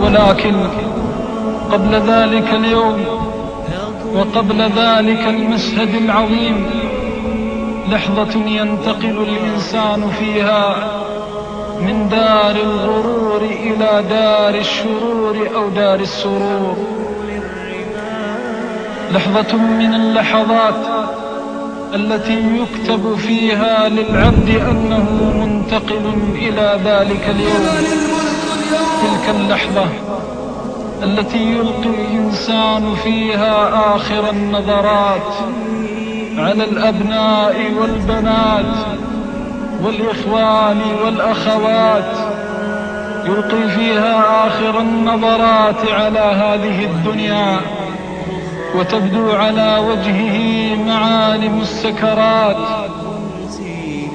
ولكن قبل ذلك اليوم وقبل ذلك المشهد العظيم لحظة ينتقل الإنسان فيها من دار الغرور إلى دار الشرور أو دار السرور. لحظة من اللحظات التي يكتب فيها للعبد أنه منتقل إلى ذلك اليوم. تلك اللحظة التي يلقي الإنسان فيها آخر النظرات على الأبناء والبنات والإخوان والأخوات يلقي فيها آخر النظرات على هذه الدنيا وتبدو على وجهه معالم السكرات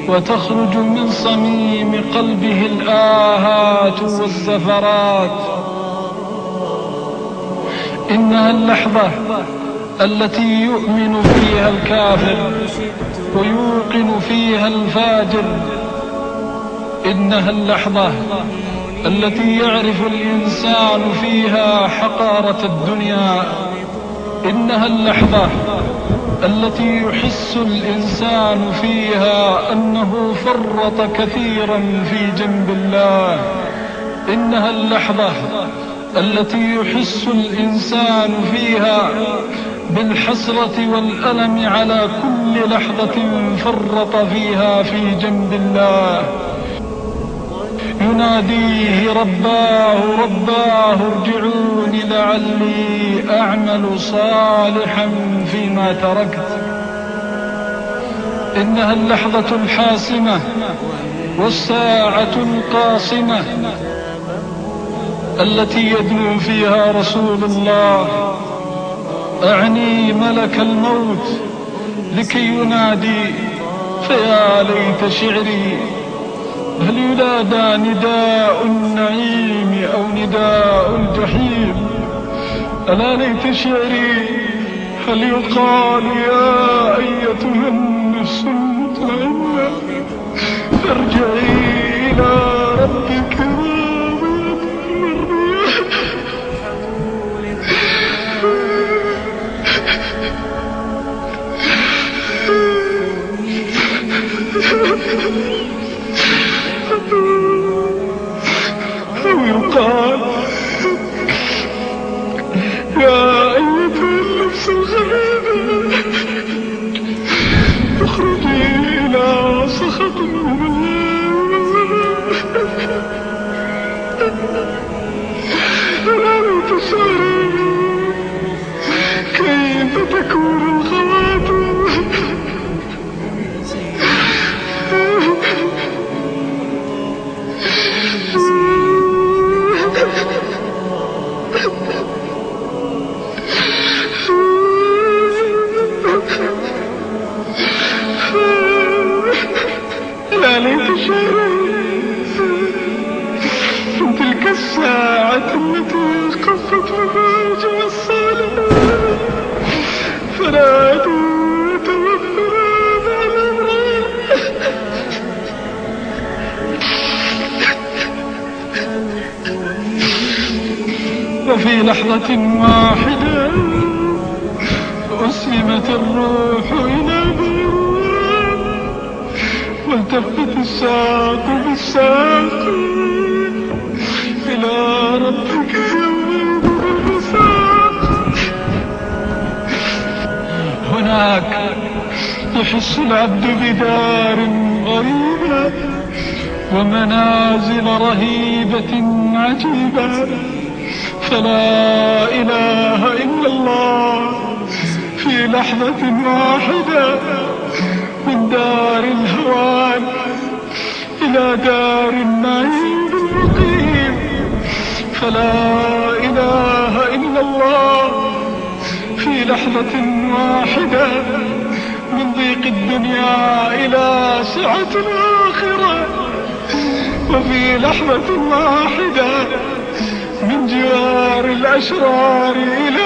وتخرج من صميم قلبه الآهات والزفرات. إنها اللحظة التي يؤمن فيها الكافر ويوقن فيها الفاجر. إنها اللحظة التي يعرف الإنسان فيها حقارة الدنيا. إنها اللحظة التي يحس الإنسان فيها أنه فرط كثيرا في جنب الله. إنها اللحظة التي يحس الإنسان فيها بالحسرة والألم على كل لحظة فرط فيها في جنب الله. يناديه رباه رباه ارجعوني لعلي أعمل صالحا فيما تركت. إنها اللحظة الحاسمة والساعة القاصمة التي يدنو فيها رسول الله. أعني ملك الموت لكي ينادي فيا ليت شعري هل ينادى نداء النعيم أو نداء الجحيم؟ ألا ليت شعري هل يقال يا أيتها النفس المطمئنة؟ ارجعي إلى ربك راضية مرضية أيتها النفس الخبيثة اخرجي إلى سخط من الله الساعة التي قصت مفاجع الصالحين فنادوا يتوفرون على الأمرار وفي لحظة واحدة أسلمت الروح إلى بيروت والتفت الساق بالساق. يحس العبد بدار غريبة ومنازل رهيبة عجيبة. فلا إله إلا الله في لحظة واحدة من دار الهوان إلى دار النعيم المقيم. فلا إله إلا الله في لحظة واحدة من ضيق الدنيا إلى سعة الآخرة وفي لحظة واحدة من جوار الأشرار إلى